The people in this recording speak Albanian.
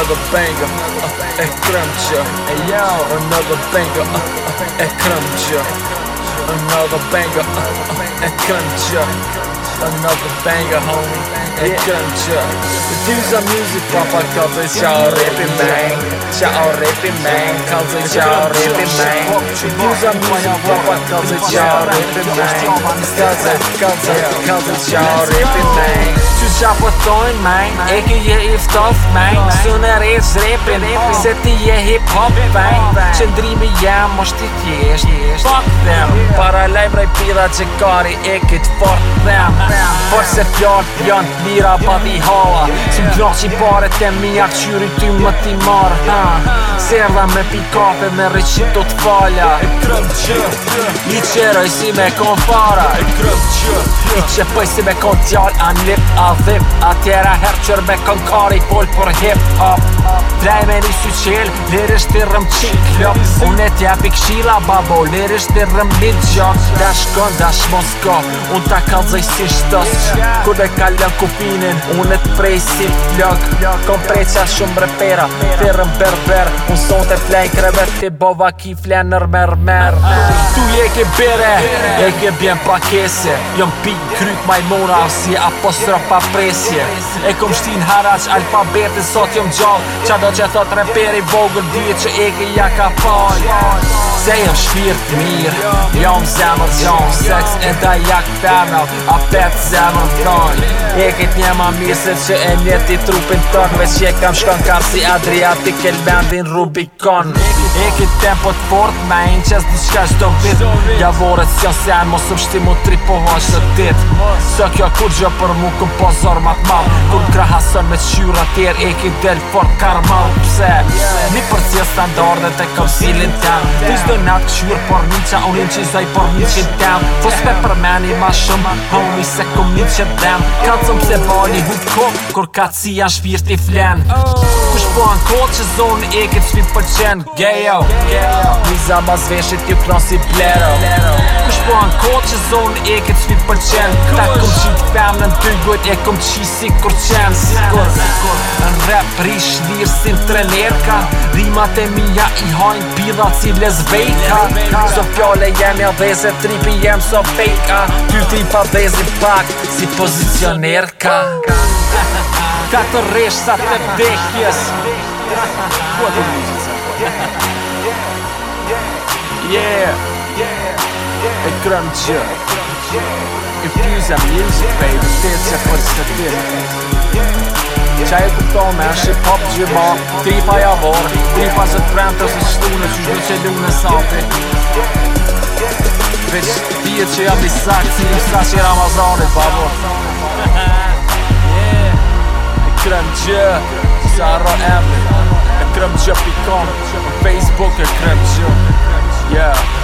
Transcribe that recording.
another banger. Ekramca, hey yo, another banger. Ekramca, another banger. Ekramca. another banger, homie E kënë që Të dyza music papa kalë të qa o rapi man Qa o rapi man Kalë të qa o rapi man Të dyza music papa kalë të qa o rapi man Kalë të kalë të kalë të qa o rapi man Që qa pëthojnë man E kë je i ftof man Sënë e rejtë zrepin Se je hip hop fan Qëndrimi jam o shti tjesht Fuck them Para lajmë rej pira që kari e kët fort them me Për se fjartë janë t'lira pa t'i hala Si më gjohë i pare t'ke mi a qyri ty më t'i marë ha. Se me pi me rëqit do t'falja E krëm që I qërë i si me kon fara E krëm që I që pëj si me kon t'jarë a nip a dhip A tjera her qërë me kon kari pol për hip hop Drejme një që qelë Lirës të rëm qik lëp Unë e tja pik shila babo Lirës të rëm lit gjok Da shkon, da shmon s'ko Unë ta kalzaj si shtës Kur dhe kalën kupinin Unë e të prej si plëk Kom prej qa shumë repera Të rëm berber Unë son të flenj krevet Ti bova ki flenër mermer Tu je ke bere E ke bjen pa kese Jëm pik kryk majmona Si apostrof pa presje E kom shtin haraq alfabetin Sot jëm gjall Qa do që thot rapper i vogër dhije që eke ja ka pal Se jam shpirt mirë, jom zemër zonë Seks e da jak femel, a pet zemër tonë Eke t'nje ma mirë se që e njeti trupin tërnë Veç që e kam shkon kam si Adriatic e lbendin Rubicon Eke tempo t'fort, me in qes di qka qdo vit Ja vore s'jo se e mos më shti mu tri po hojsh të dit Së kjo kur gjë për mu këm pozor ma t'mal Kur t'kra me qyra t'jer eke del fort karmal Pse? Një për cilë standarde të kom silin tem Të zdo në atë këshmur për një qa unë që zoj për një që në tem Fos po pe për meni ma shumë, homi se kom një që dem Ka të se bali hu të ko, kur ka të si janë shpirë t'i flen Kush po anë ko që zonë e këtë shpirë për qenë Gejo, një zama zveshit ju kronë si plero Po anë që zonë e këtë shmi përqen Ta këm qi femë në në gojt e këm qi si kur qenë Sikur, sikur, në rap rish lirë si në trenerka Rimat e mija i hajnë pida si lesbejka So fjole jemi ja dhe se tripi jem so fejka Ty ti pa dhe zi pak si pozicionerka Ta të resh sa të dekjes Yeah, yeah e kërëm gjë Infuse a music, baby, fitës e për së të tira Qaj e kuptohë me është hip hop gjë ma Tripa ja vorë, tripa zë të premë tërës në shtune Që shdo që lu në sati Veç dhije që jam i sakë Si një sa që Ramazanit, babo E kërëm gjë Sa E kërëm gjë pikon Facebook e kërëm Yeah